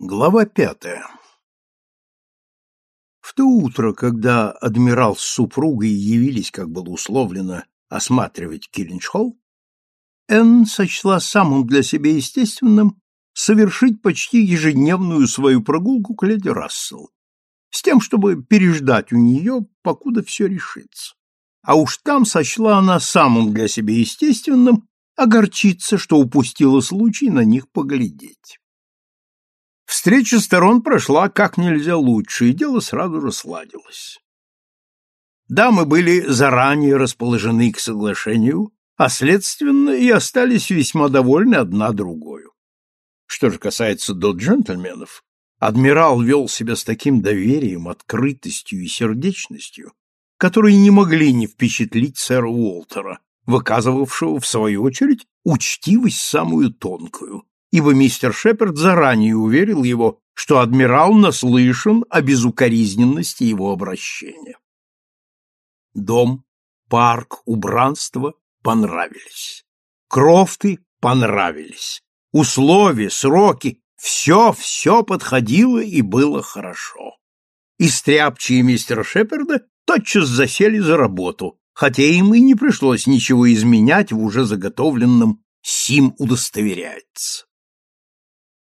Глава пятая В то утро, когда адмирал с супругой явились, как было условлено, осматривать Киллинч-Холл, Энн сочла самым для себя естественным совершить почти ежедневную свою прогулку к леди Рассел, с тем, чтобы переждать у нее, покуда все решится. А уж там сочла она самым для себя естественным огорчиться, что упустила случай на них поглядеть. Встреча сторон прошла как нельзя лучше, и дело сразу же сладилось. Дамы были заранее расположены к соглашению, а следственно и остались весьма довольны одна другою. Что же касается до джентльменов, адмирал вел себя с таким доверием, открытостью и сердечностью, которые не могли не впечатлить сэра Уолтера, выказывавшего, в свою очередь, учтивость самую тонкую, ибо мистер Шепард заранее уверил его, что адмирал наслышан о безукоризненности его обращения. Дом, парк, убранство понравились. Крофты понравились. Условия, сроки — все-все подходило и было хорошо. И стряпчие мистера Шепарда тотчас засели за работу, хотя им и не пришлось ничего изменять в уже заготовленном сим удостоверяется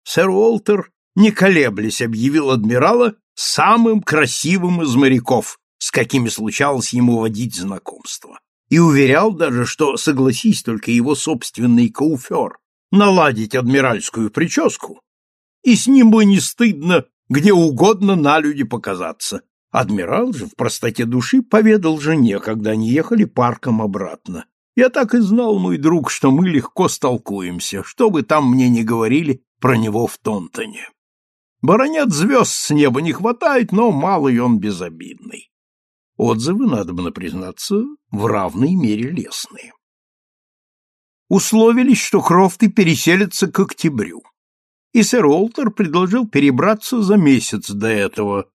сэр Уолтер, не колеблясь, объявил адмирала самым красивым из моряков, с какими случалось ему водить знакомство, и уверял даже, что, согласись только его собственный кауфер, наладить адмиральскую прическу, и с ним бы не стыдно где угодно на люди показаться. Адмирал же в простоте души поведал жене, когда они ехали парком обратно. Я так и знал, мой друг, что мы легко столкуемся, что бы там мне ни говорили про него в Тонтоне. Баронет звезд с неба не хватает, но малый он безобидный. Отзывы, надо бы признаться, в равной мере лестные. Условились, что Крофты переселятся к октябрю, и сэр Олтер предложил перебраться за месяц до этого,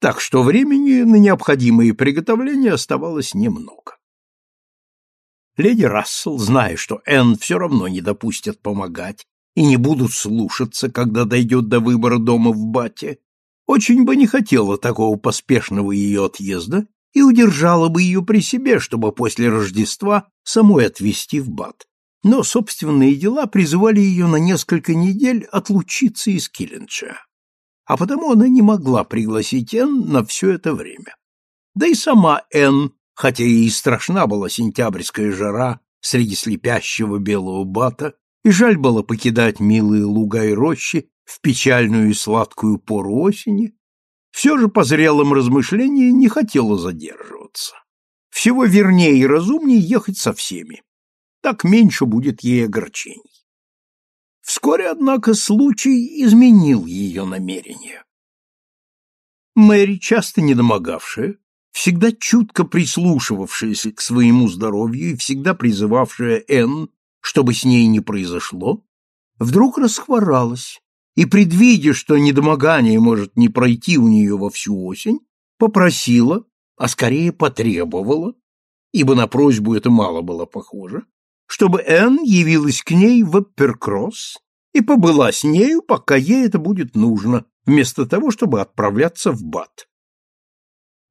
так что времени на необходимые приготовления оставалось немного. Леди Рассел, зная, что Энн все равно не допустят помогать, и не будут слушаться, когда дойдет до выбора дома в Бате, очень бы не хотела такого поспешного ее отъезда и удержала бы ее при себе, чтобы после Рождества самой отвезти в Бат. Но собственные дела призывали ее на несколько недель отлучиться из Киллинча. А потому она не могла пригласить Энн на все это время. Да и сама Энн, хотя и страшна была сентябрьская жара среди слепящего белого бата, и жаль было покидать милые луга и рощи в печальную и сладкую пору осени, все же по зрелым размышлениям не хотела задерживаться. Всего вернее и разумнее ехать со всеми. Так меньше будет ей огорчений. Вскоре, однако, случай изменил ее намерение. Мэри, часто недомогавшая, всегда чутко прислушивавшаяся к своему здоровью и всегда призывавшая Энн что бы с ней ни произошло, вдруг расхворалась и, предвидя, что недомогание может не пройти у нее во всю осень, попросила, а скорее потребовала, ибо на просьбу это мало было похоже, чтобы Энн явилась к ней в Апперкросс и побыла с нею, пока ей это будет нужно, вместо того, чтобы отправляться в Бат.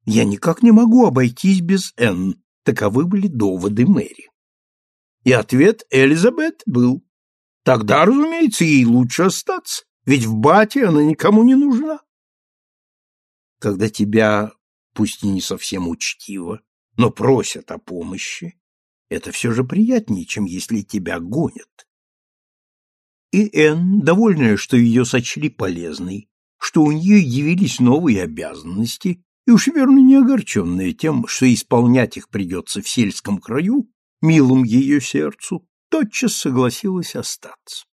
Я никак не могу обойтись без Энн, таковы были доводы Мэри. И ответ Элизабет был, тогда, разумеется, ей лучше остаться, ведь в бате она никому не нужна. Когда тебя, пусть и не совсем учтиво, но просят о помощи, это все же приятнее, чем если тебя гонят. И Энн, довольная, что ее сочли полезной, что у нее явились новые обязанности, и уж верно не огорченная тем, что исполнять их придется в сельском краю, милым ее сердцу, тотчас согласилась остаться.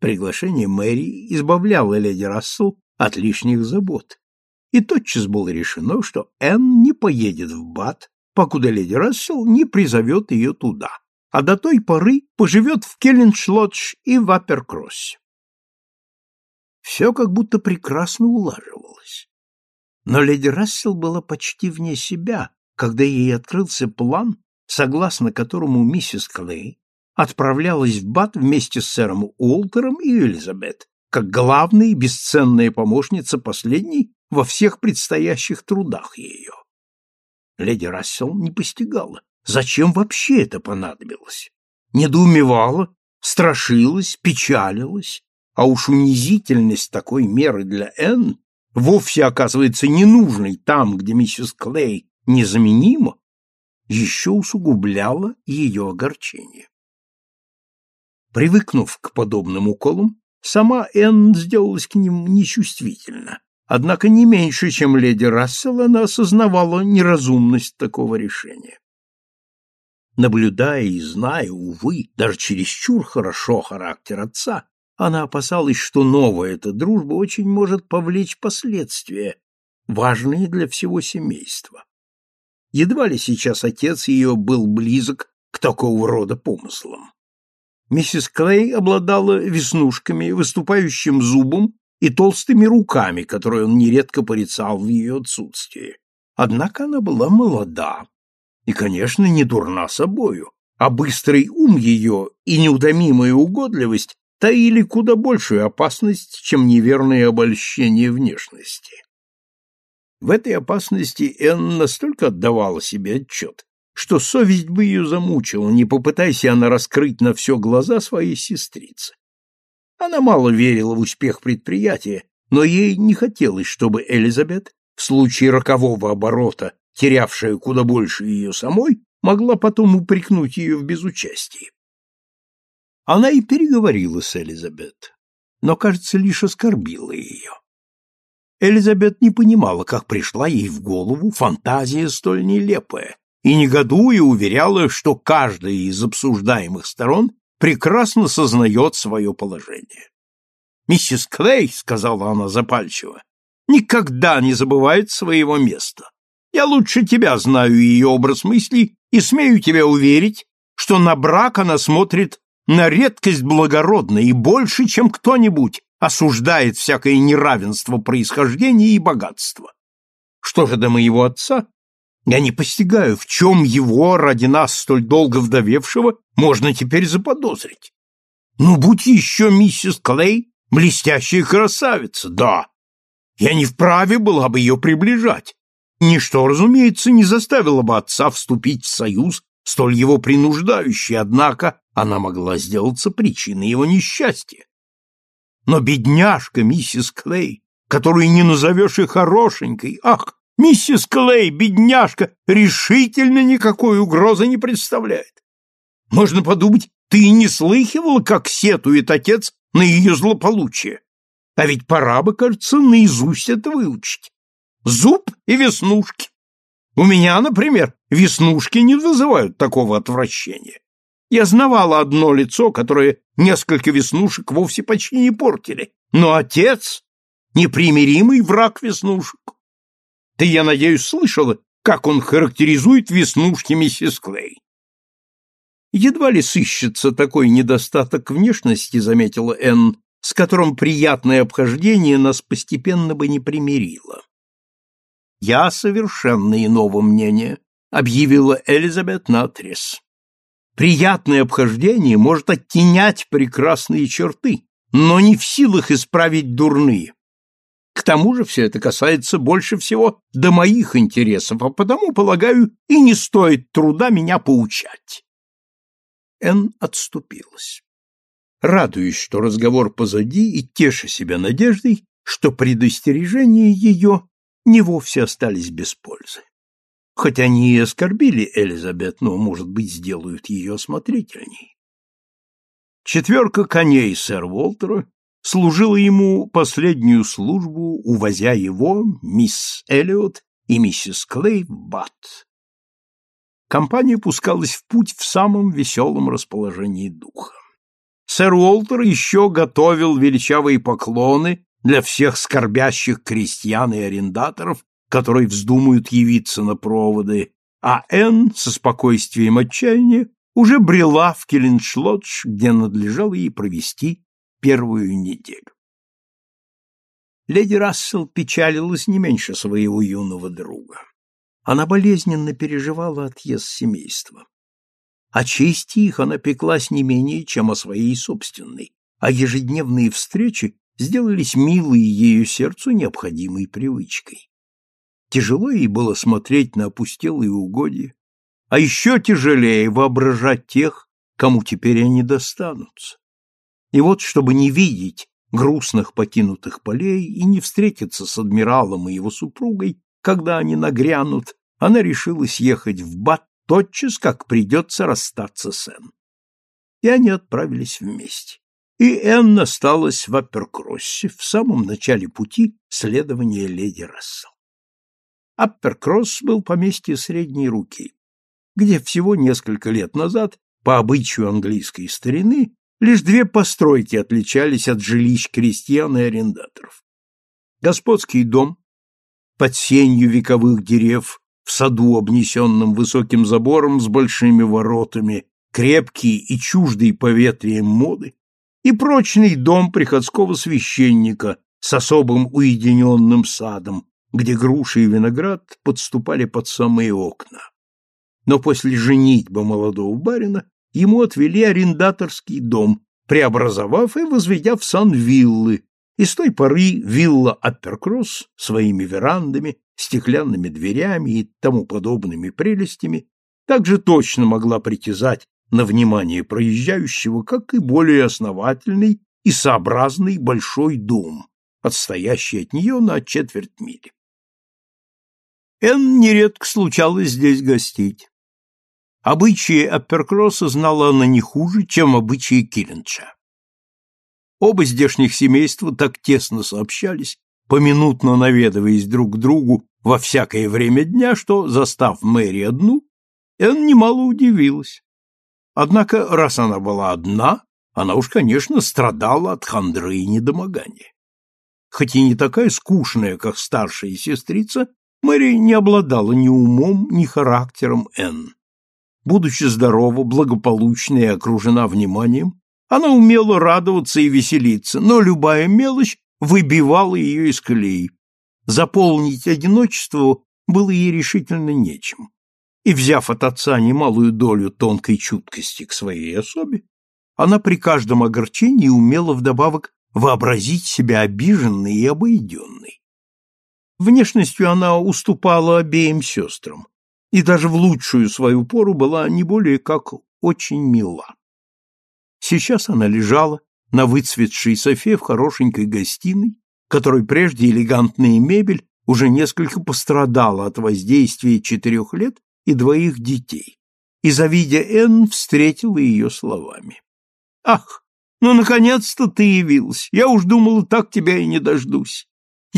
Приглашение Мэри избавляло леди Рассел от лишних забот, и тотчас было решено, что Энн не поедет в Бат, покуда леди Рассел не призовет ее туда, а до той поры поживет в Келленшлодж и в Апперкроссе. Все как будто прекрасно улаживалось. Но леди Рассел была почти вне себя, когда ей открылся план, согласно которому миссис Клей отправлялась в Бат вместе с сэром Уолтером и Элизабет, как главная и бесценная помощница последней во всех предстоящих трудах ее. Леди Рассел не постигала, зачем вообще это понадобилось. Недоумевала, страшилась, печалилась, а уж унизительность такой меры для Энн, вовсе оказывается ненужной там, где миссис Клей незаменима, еще усугубляла ее огорчение. Привыкнув к подобным уколам, сама Энн сделалась к ним нечувствительна, однако не меньше, чем леди Рассел, она осознавала неразумность такого решения. Наблюдая и зная, увы, даже чересчур хорошо характер отца, она опасалась, что новая эта дружба очень может повлечь последствия, важные для всего семейства. Едва ли сейчас отец ее был близок к такого рода помыслам. Миссис Клей обладала веснушками, выступающим зубом и толстыми руками, которые он нередко порицал в ее отсутствии. Однако она была молода и, конечно, не дурна собою, а быстрый ум ее и неутомимая угодливость таили куда большую опасность, чем неверное обольщение внешности. В этой опасности Энн настолько отдавала себе отчет, что совесть бы ее замучила, не попытайся она раскрыть на все глаза своей сестрицы. Она мало верила в успех предприятия, но ей не хотелось, чтобы Элизабет, в случае рокового оборота, терявшая куда больше ее самой, могла потом упрекнуть ее в безучастии. Она и переговорила с Элизабет, но, кажется, лишь оскорбила ее. Элизабет не понимала, как пришла ей в голову фантазия столь нелепая, и негодуя уверяла, что каждая из обсуждаемых сторон прекрасно сознает свое положение. «Миссис Клей», — сказала она запальчиво, — «никогда не забывает своего места. Я лучше тебя знаю ее образ мыслей и смею тебя уверить, что на брак она смотрит на редкость благородна и больше, чем кто-нибудь, осуждает всякое неравенство происхождения и богатства. Что же до моего отца? Я не постигаю, в чем его, ради нас столь долго вдовевшего, можно теперь заподозрить. Ну, будь еще миссис Клей, блестящая красавица, да. Я не вправе была бы ее приближать. Ничто, разумеется, не заставило бы отца вступить в союз, столь его принуждающий, однако она могла сделаться причиной его несчастья. Но бедняжка миссис Клей, которую не назовешь и хорошенькой, ах, миссис Клей, бедняжка, решительно никакой угрозы не представляет. Можно подумать, ты и не слыхивала, как сетует отец на ее злополучие. А ведь пора бы, кажется, наизусть это выучить. Зуб и веснушки. У меня, например, веснушки не вызывают такого отвращения. Я знавала одно лицо, которое несколько веснушек вовсе почти не портили, но отец — непримиримый враг веснушек. Ты, я надеюсь, слышала, как он характеризует веснушки миссис Клей. Едва ли сыщется такой недостаток внешности, заметила Энн, с которым приятное обхождение нас постепенно бы не примирило. Я совершенно иного мнения, объявила Элизабет наотрез. Приятное обхождение может оттенять прекрасные черты, но не в силах исправить дурные. К тому же все это касается больше всего до моих интересов, а потому, полагаю, и не стоит труда меня поучать. Эн отступилась. Радуясь, что разговор позади, и теша себя надеждой, что предостережения ее не вовсе остались без пользы. Хоть они и оскорбили Элизабет, но, может быть, сделают ее осмотрительней. Четверка коней сэра Уолтера служила ему последнюю службу, увозя его, мисс Эллиот и миссис Клей в Бат. Компания пускалась в путь в самом веселом расположении духа. Сэр Уолтер еще готовил величавые поклоны для всех скорбящих крестьян и арендаторов, которые вздумают явиться на проводы, а Энн со спокойствием отчаяния уже брела в Келленшлотш, где надлежало ей провести первую неделю. Леди Рассел печалилась не меньше своего юного друга. Она болезненно переживала отъезд семейства. О чести их она пеклась не менее, чем о своей собственной, а ежедневные встречи сделались милые ею сердцу необходимой привычкой. Тяжело ей было смотреть на опустелые угодья, а еще тяжелее воображать тех, кому теперь они достанутся. И вот, чтобы не видеть грустных покинутых полей и не встретиться с адмиралом и его супругой, когда они нагрянут, она решилась ехать в Бат тотчас, как придется расстаться с Энн. И они отправились вместе. И Энн осталась в Апперкроссе в самом начале пути следования леди Рассел. Апперкросс был поместье средней руки, где всего несколько лет назад, по обычаю английской старины, лишь две постройки отличались от жилищ крестьян и арендаторов. Господский дом под сенью вековых дерев в саду, обнесенном высоким забором с большими воротами, крепкий и чуждый поветрием моды, и прочный дом приходского священника с особым уединенным садом, где груши и виноград подступали под самые окна. Но после женитьбы молодого барина ему отвели арендаторский дом, преобразовав и возведя в сан виллы, и с той поры вилла Апперкросс своими верандами, стеклянными дверями и тому подобными прелестями также точно могла притязать на внимание проезжающего, как и более основательный и сообразный большой дом, отстоящий от нее на четверть мили. Энн нередко случалось здесь гостить. Обычаи Апперкросса знала она не хуже, чем обычаи Киллинча. Оба здешних семейства так тесно сообщались, поминутно наведываясь друг к другу во всякое время дня, что, застав Мэри одну, Энн немало удивилась. Однако, раз она была одна, она уж, конечно, страдала от хандры и недомогания. Хоть и не такая скучная, как старшая сестрица, Мэри не обладала ни умом, ни характером Энн. Будучи здорова, благополучна и окружена вниманием, она умела радоваться и веселиться, но любая мелочь выбивала ее из колеи. Заполнить одиночество было ей решительно нечем. И, взяв от отца немалую долю тонкой чуткости к своей особе, она при каждом огорчении умела вдобавок вообразить себя обиженной и обойденной. Внешностью она уступала обеим сестрам, и даже в лучшую свою пору была не более как очень мила. Сейчас она лежала на выцветшей софе в хорошенькой гостиной, которой прежде элегантная мебель уже несколько пострадала от воздействия четырех лет и двоих детей. И, завидя Энн, встретила ее словами. «Ах, ну, наконец-то ты явилась! Я уж думала, так тебя и не дождусь.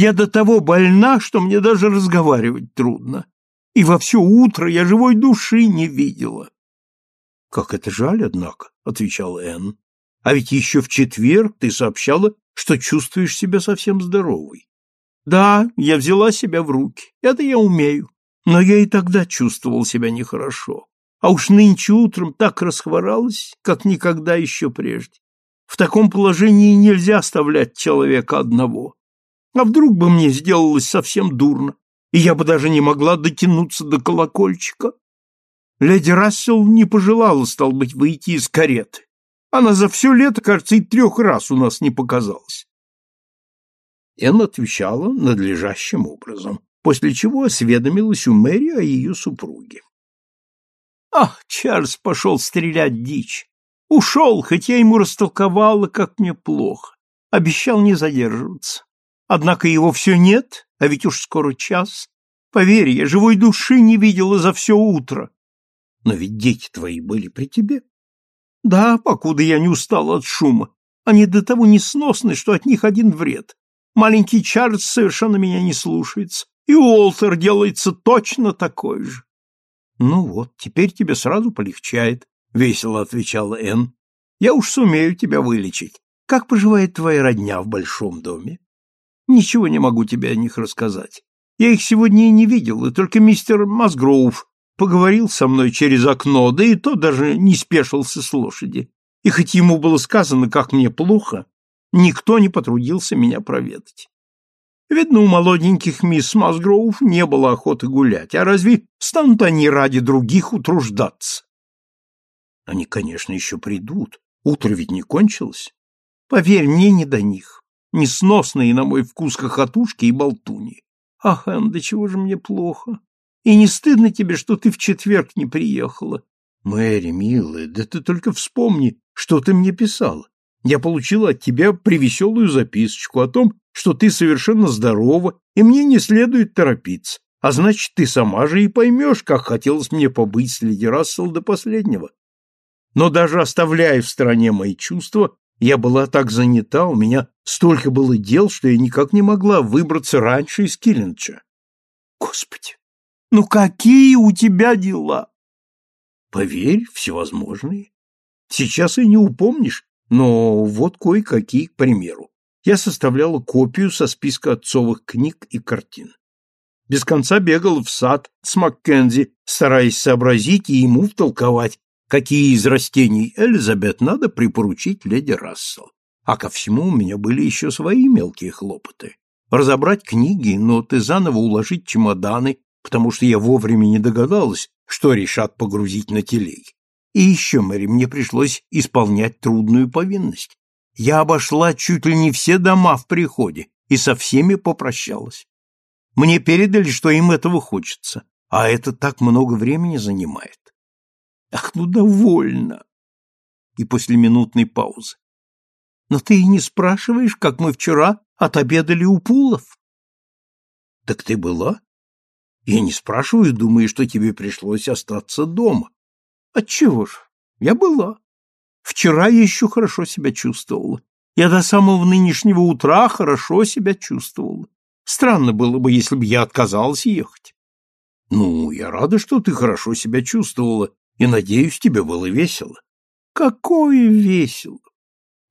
Я до того больна, что мне даже разговаривать трудно. И во все утро я живой души не видела. — Как это жаль, однако, — отвечал Энн. — А ведь еще в четверг ты сообщала, что чувствуешь себя совсем здоровой. — Да, я взяла себя в руки, это я умею. Но я и тогда чувствовал себя нехорошо. А уж нынче утром так расхворалась, как никогда еще прежде. В таком положении нельзя оставлять человека одного. А вдруг бы мне сделалось совсем дурно, и я бы даже не могла дотянуться до колокольчика? Леди Рассел не пожелала, стал быть, выйти из кареты. Она за все лето, кажется, и трех раз у нас не показалась. Энн отвечала надлежащим образом, после чего осведомилась у Мэри о ее супруге. Ах, Чарльз пошел стрелять дичь. Ушел, хоть я ему растолковала, как мне плохо. Обещал не задерживаться. Однако его все нет, а ведь уж скоро час. Поверь, я живой души не видела за все утро. Но ведь дети твои были при тебе. Да, покуда я не устала от шума. Они до того несносны, что от них один вред. Маленький Чарльз совершенно меня не слушается, и Уолтер делается точно такой же. Ну вот, теперь тебе сразу полегчает, весело отвечала Энн. Я уж сумею тебя вылечить. Как поживает твоя родня в большом доме? Ничего не могу тебе о них рассказать. Я их сегодня и не видел, и только мистер Масгроув поговорил со мной через окно, да и то даже не спешился с лошади. И хоть ему было сказано, как мне плохо, никто не потрудился меня проведать. Видно, у молоденьких мисс Масгроув не было охоты гулять, а разве станут они ради других утруждаться? Они, конечно, еще придут, утро ведь не кончилось. Поверь, мне не до них. Несносные на мой вкус хохотушки и болтуни. Ах, да чего же мне плохо? И не стыдно тебе, что ты в четверг не приехала? Мэри, милая, да ты только вспомни, что ты мне писала. Я получила от тебя привеселую записочку о том, что ты совершенно здорова, и мне не следует торопиться. А значит, ты сама же и поймешь, как хотелось мне побыть с леди Рассел до последнего. Но даже оставляя в стороне мои чувства, я была так занята, у меня столько было дел, что я никак не могла выбраться раньше из Киллинча. Господи, ну какие у тебя дела? Поверь, всевозможные. Сейчас и не упомнишь, но вот кое-какие, к примеру. Я составляла копию со списка отцовых книг и картин. Без конца бегал в сад с Маккензи, стараясь сообразить и ему втолковать, какие из растений Элизабет надо припоручить леди Рассел. А ко всему у меня были еще свои мелкие хлопоты. Разобрать книги, ноты, заново уложить чемоданы, потому что я вовремя не догадалась, что решат погрузить на телеги. И еще, Мэри, мне пришлось исполнять трудную повинность. Я обошла чуть ли не все дома в приходе и со всеми попрощалась. Мне передали, что им этого хочется, а это так много времени занимает. Ах, ну довольно. И после минутной паузы. Но ты и не спрашиваешь, как мы вчера отобедали у Пулов? Так ты была? Я не спрашиваю, думаю, что тебе пришлось остаться дома. Отчего ж? Я была. Вчера я еще хорошо себя чувствовала. Я до самого нынешнего утра хорошо себя чувствовала. Странно было бы, если бы я отказалась ехать. Ну, я рада, что ты хорошо себя чувствовала, и, надеюсь, тебе было весело. Какое весело!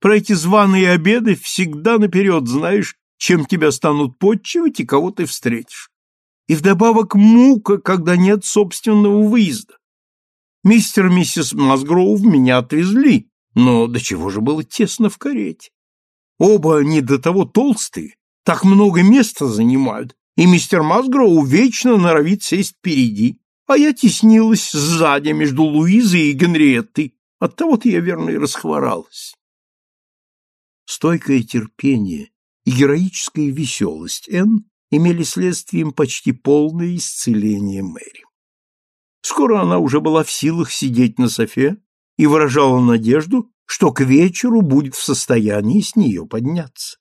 Про эти званые обеды всегда наперед знаешь, чем тебя станут подчивать и кого ты встретишь. И вдобавок мука, когда нет собственного выезда. Мистер и миссис Масгроув меня отвезли, но до чего же было тесно в карете. Оба они до того толстые, так много места занимают, и мистер Масгроу вечно норовит сесть впереди, а я теснилась сзади между Луизой и Генриеттой, оттого-то я, верно, и расхворалась. Стойкое терпение и героическая веселость Энн имели следствием почти полное исцеление Мэри. Скоро она уже была в силах сидеть на софе и выражала надежду, что к вечеру будет в состоянии с нее подняться.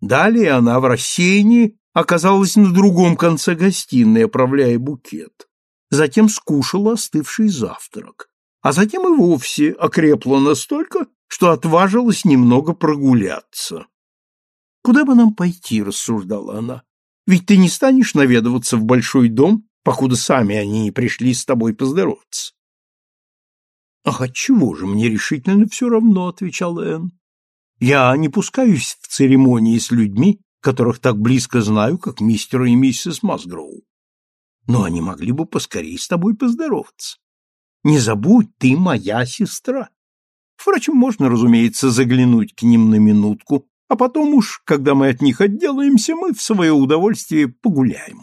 Далее она в рассеянии оказалась на другом конце гостиной, оправляя букет. Затем скушала остывший завтрак, а затем и вовсе окрепла настолько, что отважилась немного прогуляться. «Куда бы нам пойти?» — рассуждала она. «Ведь ты не станешь наведываться в большой дом, покуда сами они не пришли с тобой поздороваться». «Ах, отчего же, мне решительно все равно», — отвечал Энн. «Я не пускаюсь в церемонии с людьми, которых так близко знаю, как мистера и миссис Масгроу. Но они могли бы поскорее с тобой поздороваться. Не забудь, ты моя сестра. Впрочем, можно, разумеется, заглянуть к ним на минутку, а потом уж, когда мы от них отделаемся, мы в свое удовольствие погуляем.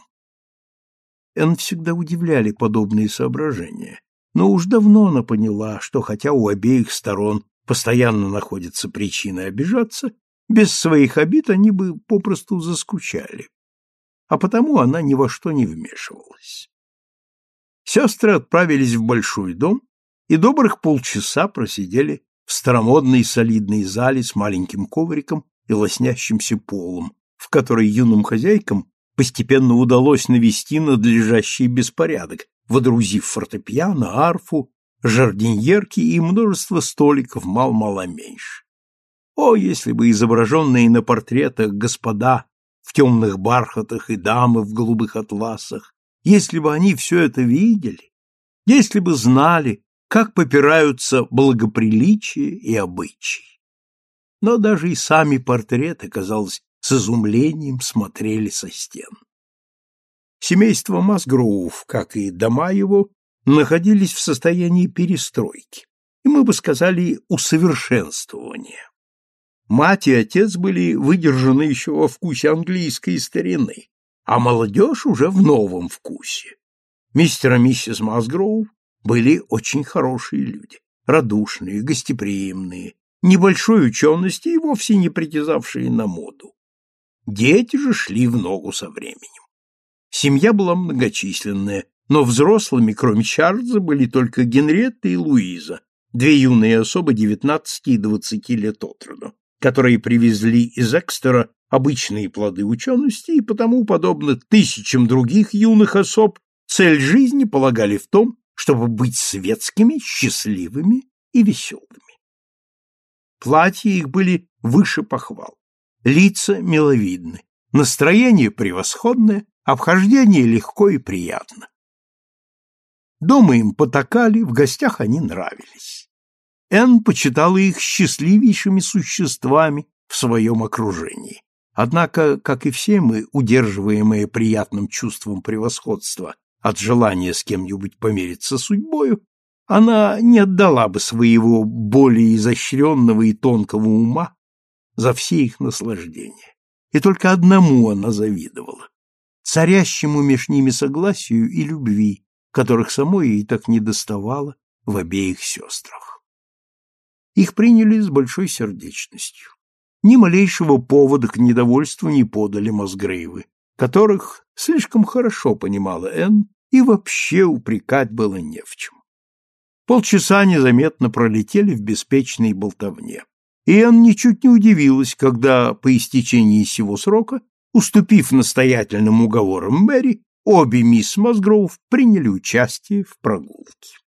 Эн всегда удивляли подобные соображения, но уж давно она поняла, что хотя у обеих сторон постоянно находится причина обижаться, без своих обид они бы попросту заскучали. А потому она ни во что не вмешивалась. Сестры отправились в большой дом и добрых полчаса просидели в старомодной солидной зале с маленьким ковриком и лоснящимся полом, в которой юным хозяйкам постепенно удалось навести надлежащий беспорядок, водрузив фортепиано, арфу, жардиньерки и множество столиков мал-мало меньше. О, если бы изображенные на портретах господа в темных бархатах и дамы в голубых атласах, если бы они все это видели, если бы знали, как попираются благоприличие и обычаи. Но даже и сами портреты, казалось, с изумлением смотрели со стен. Семейство Масгроув, как и дома его, находились в состоянии перестройки, и мы бы сказали усовершенствования. Мать и отец были выдержаны еще во вкусе английской старины, а молодежь уже в новом вкусе. Мистер и миссис Масгроув были очень хорошие люди, радушные, гостеприимные, небольшой учености и вовсе не притязавшие на моду. Дети же шли в ногу со временем. Семья была многочисленная, но взрослыми, кроме Чарльза, были только Генриетта и Луиза, две юные особы 19 и 20 лет от роду, которые привезли из Экстера обычные плоды учености и потому, подобно тысячам других юных особ, цель жизни полагали в том, чтобы быть светскими, счастливыми и веселыми. Платья их были выше похвал, лица миловидны, настроение превосходное, обхождение легко и приятно. Дома им потакали, в гостях они нравились. Энн почитала их счастливейшими существами в своем окружении. Однако, как и все мы, удерживаемые приятным чувством превосходства от желания с кем-нибудь помериться судьбою, она не отдала бы своего более изощренного и тонкого ума за все их наслаждения. И только одному она завидовала — царящему меж ними согласию и любви, которых самой ей так недоставало в обеих сестрах. Их приняли с большой сердечностью. Ни малейшего повода к недовольству не подали Мосгрейвы, которых слишком хорошо понимала Энн, и вообще упрекать было не в чем. Полчаса незаметно пролетели в беспечной болтовне. И Энн ничуть не удивилась, когда по истечении сего срока, уступив настоятельным уговорам Мэри, Обе мисс Мосгроув приняли участие в прогулке.